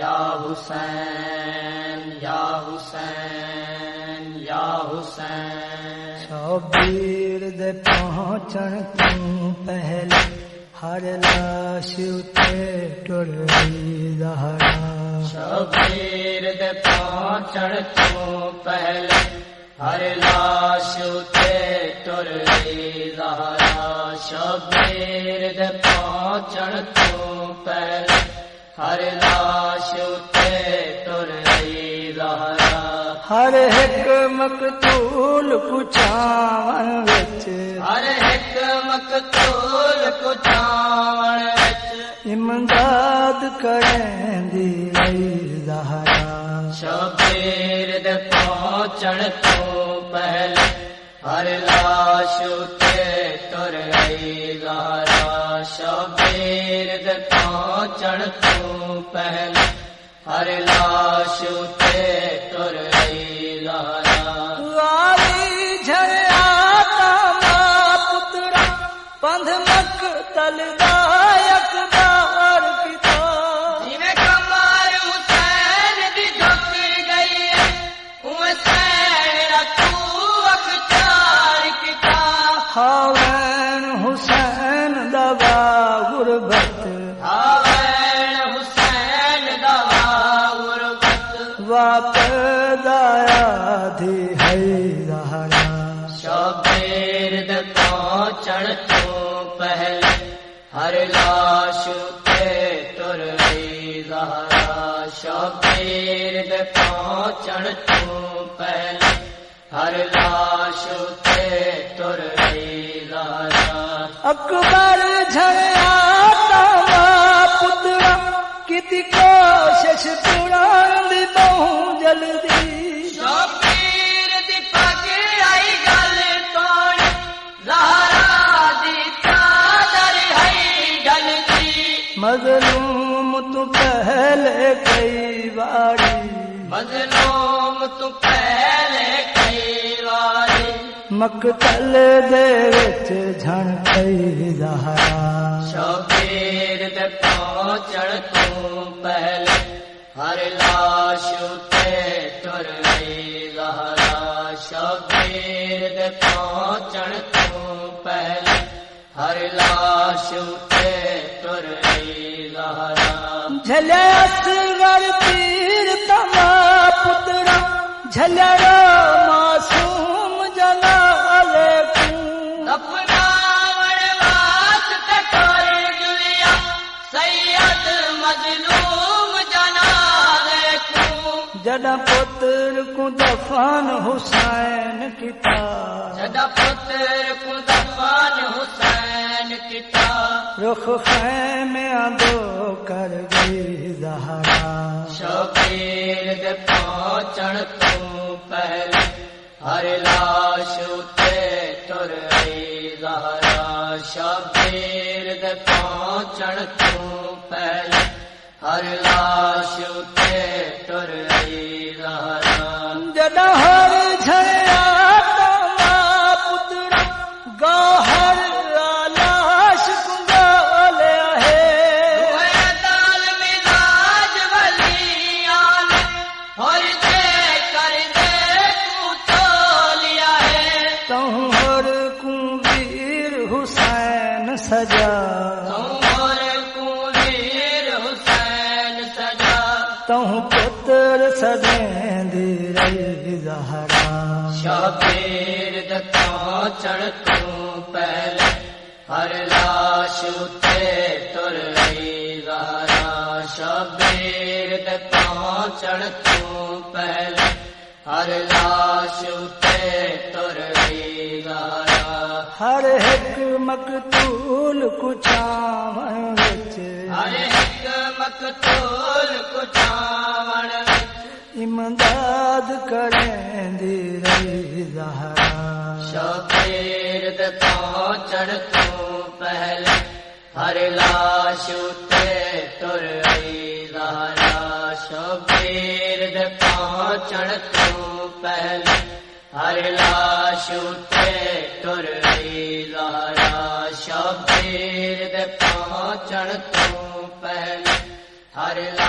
یا حسین یا حسین یا حسین۔ شبیر دے پہنچن تو پہلے ہر لاش اتے ٹر گئی زہرا شبیر دے پہنچن تو پہلے ہر لاش اتے ٹر گئی زہرا شبیر دے پہنچن تو پہلے ہر لاش زہرا۔ ہر ایک مقتول کچاون وچ۔ ہر ایک مقتول وچ۔ امداد کریں دی زہرا۔ شبیر دے پہنچن تو پہلے ہر لاش اتے شبیر دے تو پہل ہر لاش اتے تر گئی زہرا پندھ مک تل غربت حسین دوا غربت واپس آیا ہے زہرا شبیر دے پہنچن تو پہلے ہر لاش تے تر گئی زہرا شبیر دے پہنچن تو پہلے ہر لاش تے تر گئی زہرا اکبر تاما پترا کتی کوشش پڑان دی جلدی شبیر دی آئی گل توڑ زہرا دی چادر ہے ڈل دی مظلوم تو پہلے کئی باری مظلوم تو پہلے کئی واری مقتل دے وچ جھن کئی زہرا شبیر دے پہنچن تو پہلے ہر لاش اتے تر گئی زہرا شبیر دے پہنچن تو پہلے ہر لاش اتے تر گئی زہرا جھلے اصغر تیر تما پترا جھلے جڈا پتر کو دفن حسین کیتا جدا پتر کو دفن حسین کتا رخ خیمے دو کر گئی زہرا۔ شبیر دے پہنچن تو پہلے ہر لاش اتے تر گئی زہرا۔ شبیر دے پہنچن تو پہلے ہر لاش اتے جڈا ہر جھیا پترا گاہر لاش کنگالیا ہے دال مزاج ولیان اور دے کر دے تو تولیا ہے ہر ویر حسین سجا۔ دی رہی زہرا شبیر دتوں چڑھ تو پہلے ہر لاش اتے تر گئی زہرا شبیر دتوں چڑھ تو پہلے ہر لاش اتے تر گئی زہرا ہر ایک مقتول وچ ہر ایک مقتول کو چاون امداد کریں دی رہی زہرا۔ شبیر دتوں چڑھ تو پہلے۔ ہر لاش اتے تر گئی زہرا۔ شبیر دتوں چڑھ تو پہلے۔ ہر لاش اتے تر گئی زہرا۔ شبیر دتوں چڑھ تو پہلے۔ ہر لاش